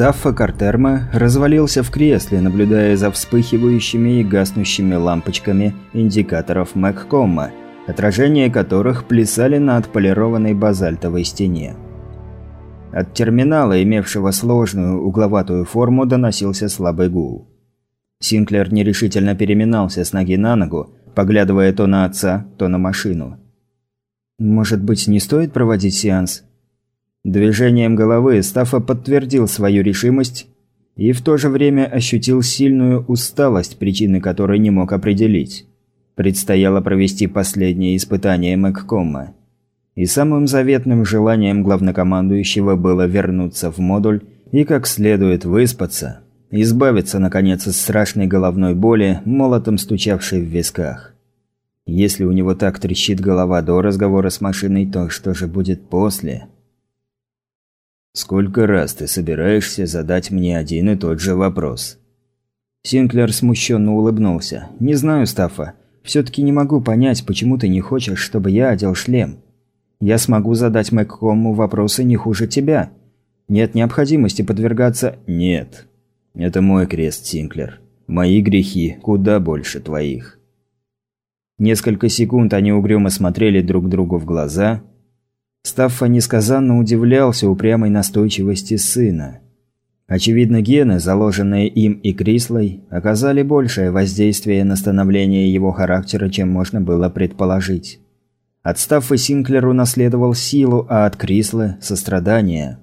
Стаффа Картерма развалился в кресле, наблюдая за вспыхивающими и гаснущими лампочками индикаторов Маккомма, отражения которых плясали на отполированной базальтовой стене. От терминала, имевшего сложную угловатую форму, доносился слабый гул. Синклер нерешительно переминался с ноги на ногу, поглядывая то на отца, то на машину. «Может быть, не стоит проводить сеанс?» Движением головы Стаффа подтвердил свою решимость и в то же время ощутил сильную усталость, причины которой не мог определить. Предстояло провести последнее испытание Мэгкома. И самым заветным желанием главнокомандующего было вернуться в модуль и как следует выспаться, избавиться, наконец, от страшной головной боли, молотом стучавшей в висках. Если у него так трещит голова до разговора с машиной, то что же будет после? «Сколько раз ты собираешься задать мне один и тот же вопрос?» Синклер смущенно улыбнулся. «Не знаю, Стаффа. Все-таки не могу понять, почему ты не хочешь, чтобы я одел шлем. Я смогу задать Мэгкому вопросы не хуже тебя. Нет необходимости подвергаться...» «Нет. Это мой крест, Синклер. Мои грехи куда больше твоих». Несколько секунд они угрюмо смотрели друг другу в глаза, Стаффа несказанно удивлялся упрямой настойчивости сына. Очевидно, гены, заложенные им и Крислой, оказали большее воздействие на становление его характера, чем можно было предположить. От Стаффа Синклер унаследовал силу, а от Крислы – сострадание.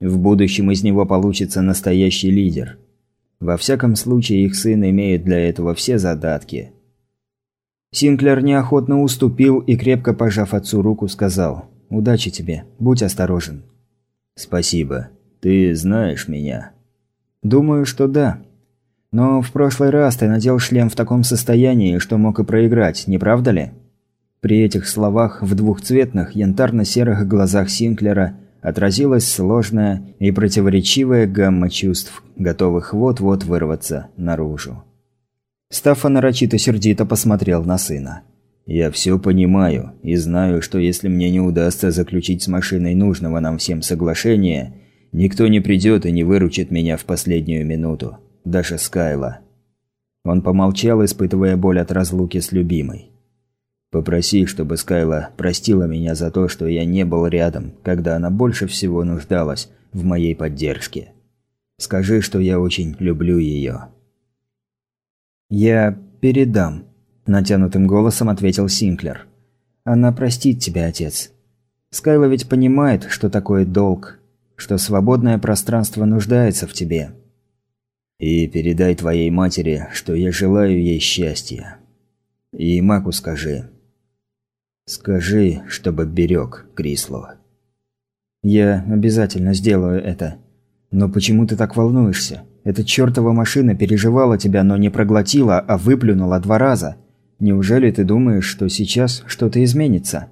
В будущем из него получится настоящий лидер. Во всяком случае, их сын имеет для этого все задатки. Синклер неохотно уступил и, крепко пожав отцу руку, сказал – Удачи тебе. Будь осторожен». «Спасибо. Ты знаешь меня?» «Думаю, что да. Но в прошлый раз ты надел шлем в таком состоянии, что мог и проиграть, не правда ли?» При этих словах в двухцветных янтарно-серых глазах Синклера отразилась сложная и противоречивая гамма чувств, готовых вот-вот вырваться наружу. Стаффа нарочито сердито посмотрел на сына. Я все понимаю и знаю, что если мне не удастся заключить с машиной нужного нам всем соглашения, никто не придет и не выручит меня в последнюю минуту. Даже Скайла. Он помолчал, испытывая боль от разлуки с любимой. Попроси, чтобы Скайла простила меня за то, что я не был рядом, когда она больше всего нуждалась в моей поддержке. Скажи, что я очень люблю ее. Я передам, Натянутым голосом ответил Синклер. «Она простит тебя, отец. Скайла ведь понимает, что такое долг, что свободное пространство нуждается в тебе. И передай твоей матери, что я желаю ей счастья. И Маку скажи. Скажи, чтобы берег Крисло». «Я обязательно сделаю это. Но почему ты так волнуешься? Эта чертова машина переживала тебя, но не проглотила, а выплюнула два раза». Неужели ты думаешь, что сейчас что-то изменится?»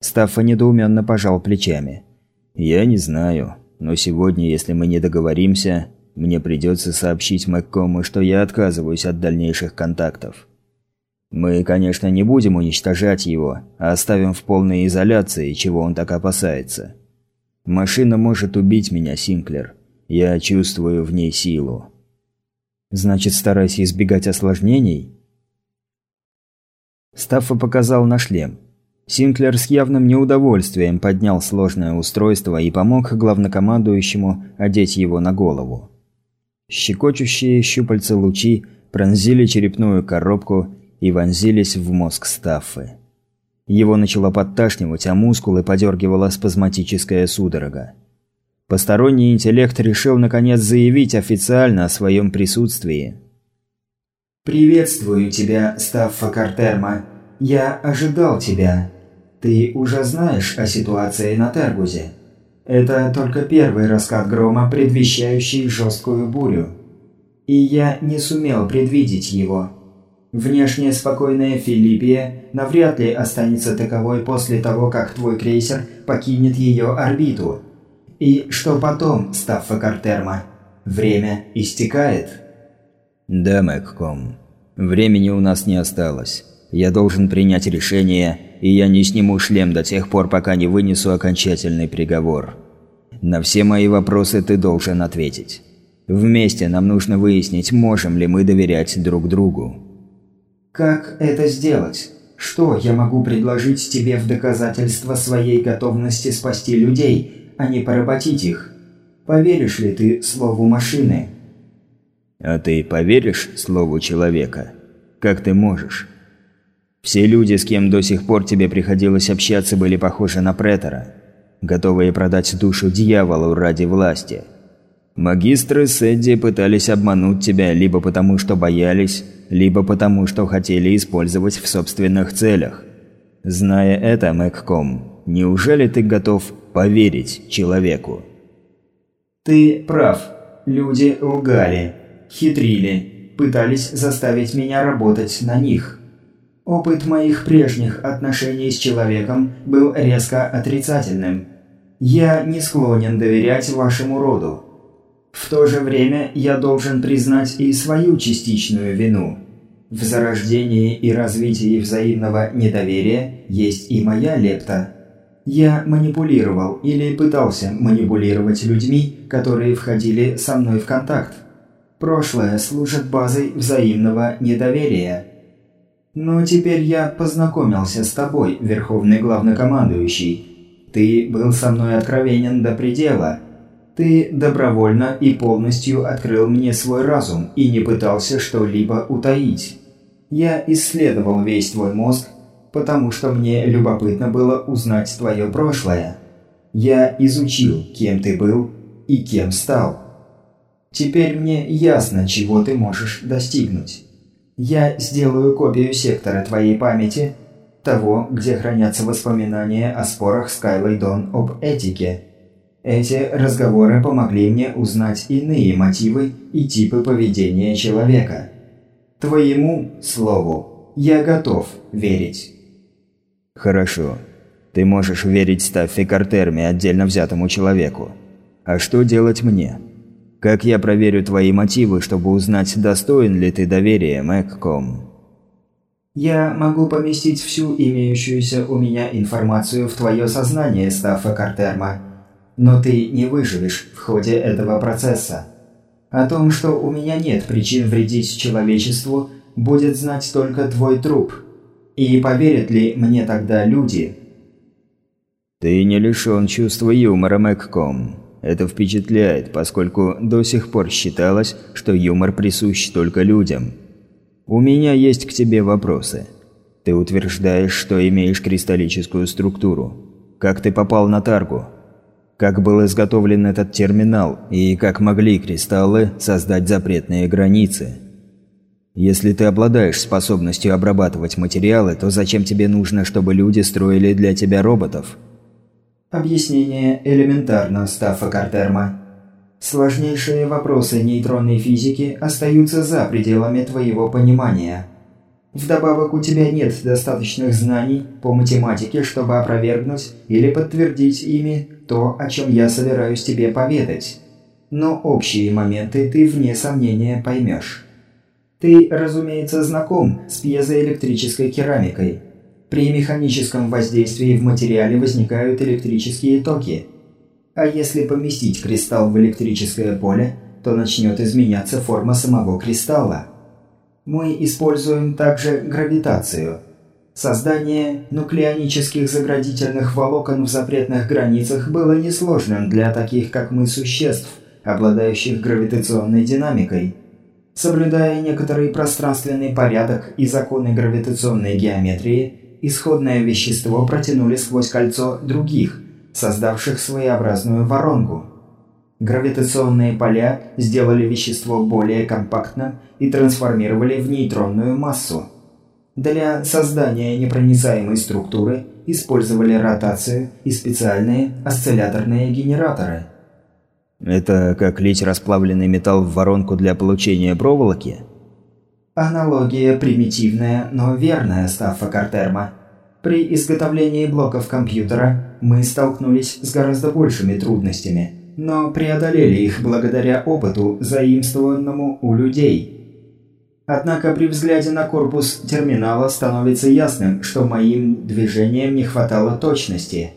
Стаффа недоуменно пожал плечами. «Я не знаю, но сегодня, если мы не договоримся, мне придется сообщить Маккому, что я отказываюсь от дальнейших контактов. Мы, конечно, не будем уничтожать его, а оставим в полной изоляции, чего он так опасается. Машина может убить меня, Синклер. Я чувствую в ней силу». «Значит, старайся избегать осложнений?» Стаффа показал на шлем. Синклер с явным неудовольствием поднял сложное устройство и помог главнокомандующему одеть его на голову. Щекочущие щупальца лучи пронзили черепную коробку и вонзились в мозг Стаффы. Его начало подташнивать, а мускулы подергивала спазматическая судорога. Посторонний интеллект решил наконец заявить официально о своем присутствии – «Приветствую тебя, Стаффа Картерма. Я ожидал тебя. Ты уже знаешь о ситуации на Тергузе. Это только первый раскат грома, предвещающий жесткую бурю. И я не сумел предвидеть его. Внешне спокойная Филиппия навряд ли останется таковой после того, как твой крейсер покинет ее орбиту. И что потом, Стаффа Картерма? Время истекает». «Да, Мэгком. Времени у нас не осталось. Я должен принять решение, и я не сниму шлем до тех пор, пока не вынесу окончательный приговор. На все мои вопросы ты должен ответить. Вместе нам нужно выяснить, можем ли мы доверять друг другу. Как это сделать? Что я могу предложить тебе в доказательство своей готовности спасти людей, а не поработить их? Поверишь ли ты слову машины? А ты поверишь слову человека? Как ты можешь? Все люди, с кем до сих пор тебе приходилось общаться, были похожи на претора, готовые продать душу дьяволу ради власти. Магистры Сэдди пытались обмануть тебя либо потому, что боялись, либо потому, что хотели использовать в собственных целях. Зная это, Мэгком, неужели ты готов поверить человеку? Ты прав. Люди лгали, хитрили, пытались заставить меня работать на них. Опыт моих прежних отношений с человеком был резко отрицательным. Я не склонен доверять вашему роду. В то же время я должен признать и свою частичную вину. В зарождении и развитии взаимного недоверия есть и моя лепта. Я манипулировал или пытался манипулировать людьми, которые входили со мной в контакт. Прошлое служит базой взаимного недоверия. Но теперь я познакомился с тобой, Верховный Главнокомандующий. Ты был со мной откровенен до предела. Ты добровольно и полностью открыл мне свой разум и не пытался что-либо утаить. Я исследовал весь твой мозг, потому что мне любопытно было узнать твое прошлое. Я изучил, кем ты был и кем стал. Теперь мне ясно, чего ты можешь достигнуть. Я сделаю копию сектора твоей памяти, того, где хранятся воспоминания о спорах Скайлой Дон об этике. Эти разговоры помогли мне узнать иные мотивы и типы поведения человека. Твоему слову я готов верить. Хорошо. Ты можешь верить Стаффи Картерме, отдельно взятому человеку. А что делать мне? Как я проверю твои мотивы, чтобы узнать, достоин ли ты доверия, Мэгком? Я могу поместить всю имеющуюся у меня информацию в твое сознание, Стаффа Картерма. Но ты не выживешь в ходе этого процесса. О том, что у меня нет причин вредить человечеству, будет знать только твой труп. И поверят ли мне тогда люди? Ты не лишен чувства юмора, Мэгком. Это впечатляет, поскольку до сих пор считалось, что юмор присущ только людям. У меня есть к тебе вопросы. Ты утверждаешь, что имеешь кристаллическую структуру. Как ты попал на Таргу? Как был изготовлен этот терминал и как могли кристаллы создать запретные границы? Если ты обладаешь способностью обрабатывать материалы, то зачем тебе нужно, чтобы люди строили для тебя роботов? Объяснение элементарно, Стаффа Картерма. Сложнейшие вопросы нейтронной физики остаются за пределами твоего понимания. Вдобавок у тебя нет достаточных знаний по математике, чтобы опровергнуть или подтвердить ими то, о чем я собираюсь тебе поведать. Но общие моменты ты вне сомнения поймешь. Ты, разумеется, знаком с пьезоэлектрической керамикой – при механическом воздействии в материале возникают электрические токи. А если поместить кристалл в электрическое поле, то начнет изменяться форма самого кристалла. Мы используем также гравитацию. Создание нуклеонических заградительных волокон в запретных границах было несложным для таких, как мы, существ, обладающих гравитационной динамикой. Соблюдая некоторый пространственный порядок и законы гравитационной геометрии, исходное вещество протянули сквозь кольцо других, создавших своеобразную воронку. Гравитационные поля сделали вещество более компактным и трансформировали в нейтронную массу. Для создания непроницаемой структуры использовали ротацию и специальные осцилляторные генераторы. Это как лить расплавленный металл в воронку для получения проволоки? Аналогия примитивная, но верная, Стаффа Картерма. При изготовлении блоков компьютера мы столкнулись с гораздо большими трудностями, но преодолели их благодаря опыту, заимствованному у людей. Однако при взгляде на корпус терминала становится ясным, что моим движениям не хватало точности.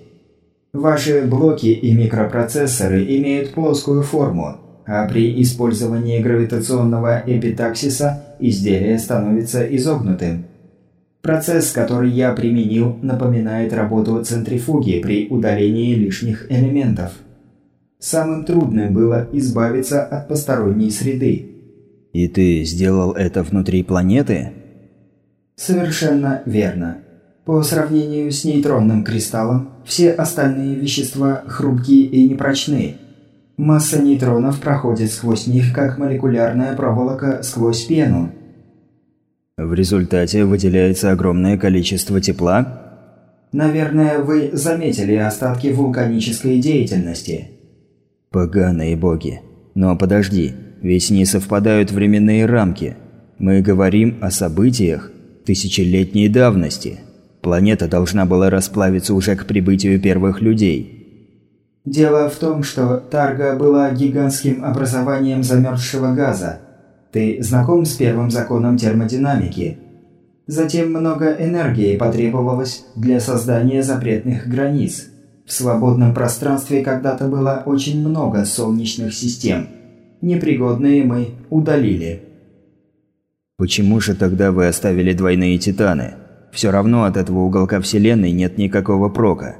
Ваши блоки и микропроцессоры имеют плоскую форму, а при использовании гравитационного эпитаксиса изделие становится изогнутым. Процесс, который я применил, напоминает работу центрифуги при удалении лишних элементов. Самым трудным было избавиться от посторонней среды. И ты сделал это внутри планеты? Совершенно верно. По сравнению с нейтронным кристаллом, все остальные вещества хрупкие и непрочны. Масса нейтронов проходит сквозь них, как молекулярная проволока сквозь пену. В результате выделяется огромное количество тепла? Наверное, вы заметили остатки вулканической деятельности. Поганые боги. Но подожди, ведь не совпадают временные рамки. Мы говорим о событиях тысячелетней давности. Планета должна была расплавиться уже к прибытию первых людей. Дело в том, что Тарга была гигантским образованием замерзшего газа. Ты знаком с первым законом термодинамики? Затем много энергии потребовалось для создания запретных границ. В свободном пространстве когда-то было очень много солнечных систем. Непригодные мы удалили. Почему же тогда вы оставили двойные титаны? Все равно от этого уголка Вселенной нет никакого прока.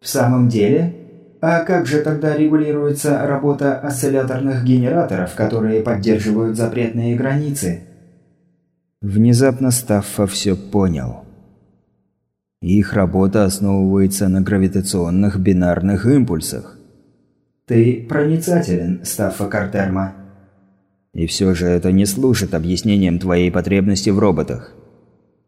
В самом деле? А как же тогда регулируется работа осцилляторных генераторов, которые поддерживают запретные границы? Внезапно Стаффа все понял. Их работа основывается на гравитационных бинарных импульсах. Ты проницателен, Стаффа Картерма. И все же это не служит объяснением твоей потребности в роботах.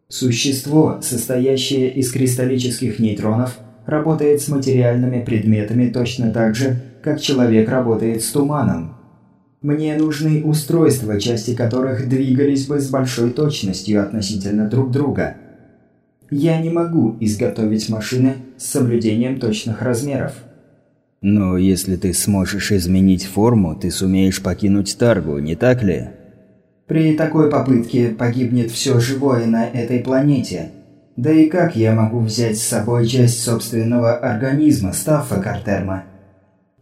Существо, состоящее из кристаллических нейтронов, работает с материальными предметами точно так же, как человек работает с туманом. Мне нужны устройства, части которых двигались бы с большой точностью относительно друг друга. Я не могу изготовить машины с соблюдением точных размеров. Но если ты сможешь изменить форму, ты сумеешь покинуть Таргу, не так ли? При такой попытке погибнет все живое на этой планете. Да и как я могу взять с собой часть собственного организма, Стаффа Картерма?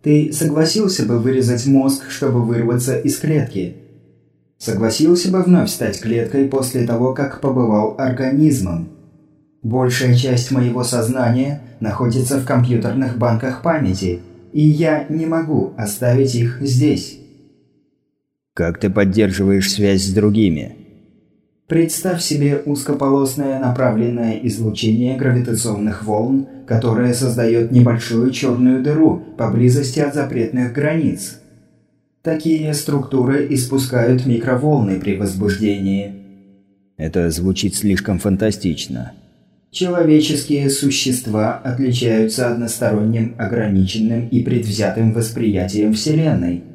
Ты согласился бы вырезать мозг, чтобы вырваться из клетки? Согласился бы вновь стать клеткой после того, как побывал организмом? Большая часть моего сознания находится в компьютерных банках памяти, и я не могу оставить их здесь. Как ты поддерживаешь связь с другими? Представь себе узкополосное направленное излучение гравитационных волн, которое создает небольшую черную дыру поблизости от запретных границ. Такие структуры испускают микроволны при возбуждении. Это звучит слишком фантастично. Человеческие существа отличаются односторонним, ограниченным и предвзятым восприятием Вселенной –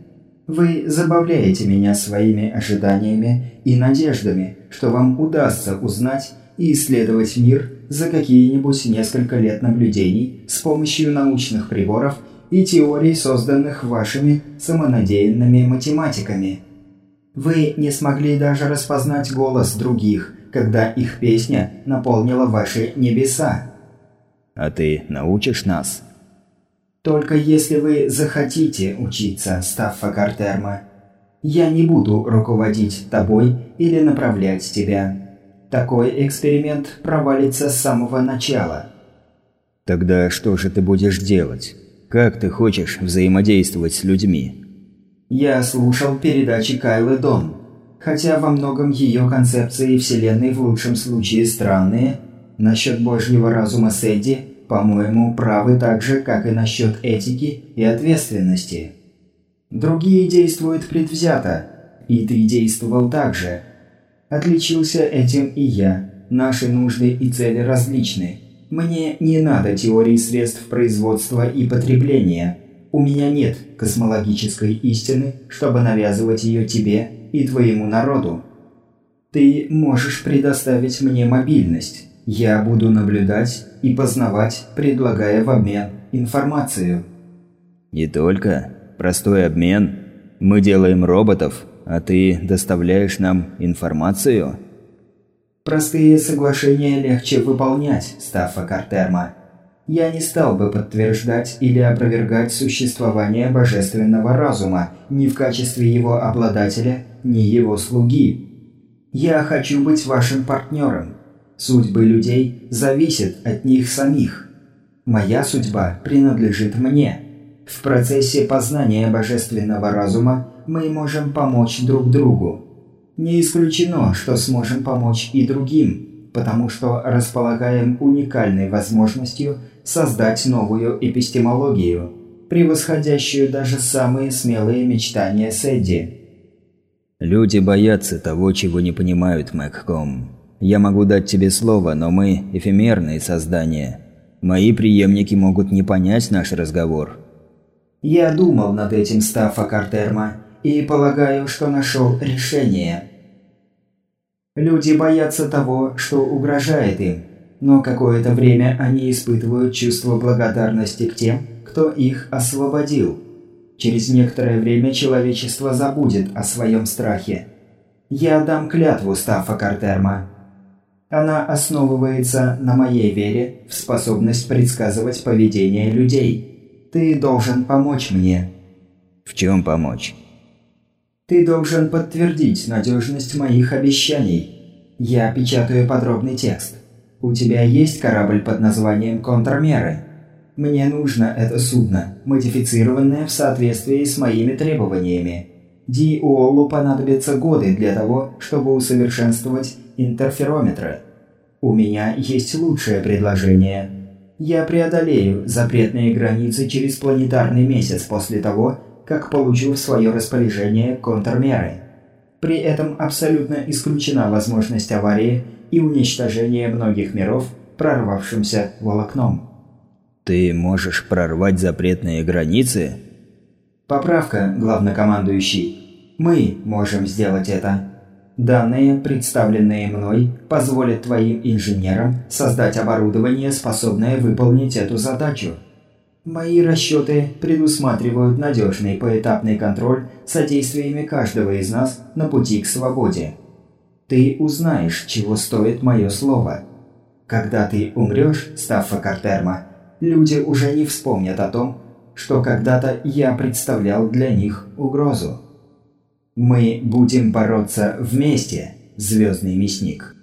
вы забавляете меня своими ожиданиями и надеждами, что вам удастся узнать и исследовать мир за какие-нибудь несколько лет наблюдений с помощью научных приборов и теорий, созданных вашими самонадеянными математиками. Вы не смогли даже распознать голос других, когда их песня наполнила ваши небеса. А ты научишь нас? Только если вы захотите учиться, Стаффа Картерма. Я не буду руководить тобой или направлять тебя. Такой эксперимент провалится с самого начала. Тогда что же ты будешь делать? Как ты хочешь взаимодействовать с людьми? Я слушал передачи Кайлы Дон. Хотя во многом ее концепции Вселенной в лучшем случае странные, насчет Божьего разума Сэдди – по-моему, правы так же, как и насчет этики и ответственности. Другие действуют предвзято, и ты действовал так же. Отличился этим и я. Наши нужды и цели различны. Мне не надо теории средств производства и потребления. У меня нет космологической истины, чтобы навязывать ее тебе и твоему народу. Ты можешь предоставить мне мобильность. Я буду наблюдать и познавать, предлагая в обмен информацию. Не только. Простой обмен. Мы делаем роботов, а ты доставляешь нам информацию? Простые соглашения легче выполнять, Стаффа Картерма. Я не стал бы подтверждать или опровергать существование божественного разума ни в качестве его обладателя, ни его слуги. Я хочу быть вашим партнером. Судьбы людей зависят от них самих. Моя судьба принадлежит мне. В процессе познания божественного разума мы можем помочь друг другу. Не исключено, что сможем помочь и другим, потому что располагаем уникальной возможностью создать новую эпистемологию, превосходящую даже самые смелые мечтания Сэдди. Люди боятся того, чего не понимают, Мэгком. Я могу дать тебе слово, но мы – эфемерные создания. Мои преемники могут не понять наш разговор. Я думал над этим, Стаффа Картерма, и полагаю, что нашел решение. Люди боятся того, что угрожает им, но какое-то время они испытывают чувство благодарности к тем, кто их освободил. Через некоторое время человечество забудет о своем страхе. Я дам клятву Стаффа Картерма. Она основывается на моей вере в способность предсказывать поведение людей. Ты должен помочь мне. В чем помочь? Ты должен подтвердить надежность моих обещаний. Я печатаю подробный текст. У тебя есть корабль под названием «Контрмеры»? Мне нужно это судно, модифицированное в соответствии с моими требованиями. Ди Уоллу понадобятся годы для того, чтобы усовершенствовать интерферометры. У меня есть лучшее предложение. Я преодолею запретные границы через планетарный месяц после того, как получу в свое распоряжение контрмеры. При этом абсолютно исключена возможность аварии и уничтожения многих миров, прорвавшимся волокном. Ты можешь прорвать запретные границы? Поправка, главнокомандующий. Мы можем сделать это. Данные, представленные мной, позволят твоим инженерам создать оборудование, способное выполнить эту задачу. Мои расчеты предусматривают надежный поэтапный контроль содействиями каждого из нас на пути к свободе. Ты узнаешь, чего стоит мое слово. Когда ты умрешь, Стаффа Картерма, люди уже не вспомнят о том, что когда-то я представлял для них угрозу. Мы будем бороться вместе, Звездный Мясник.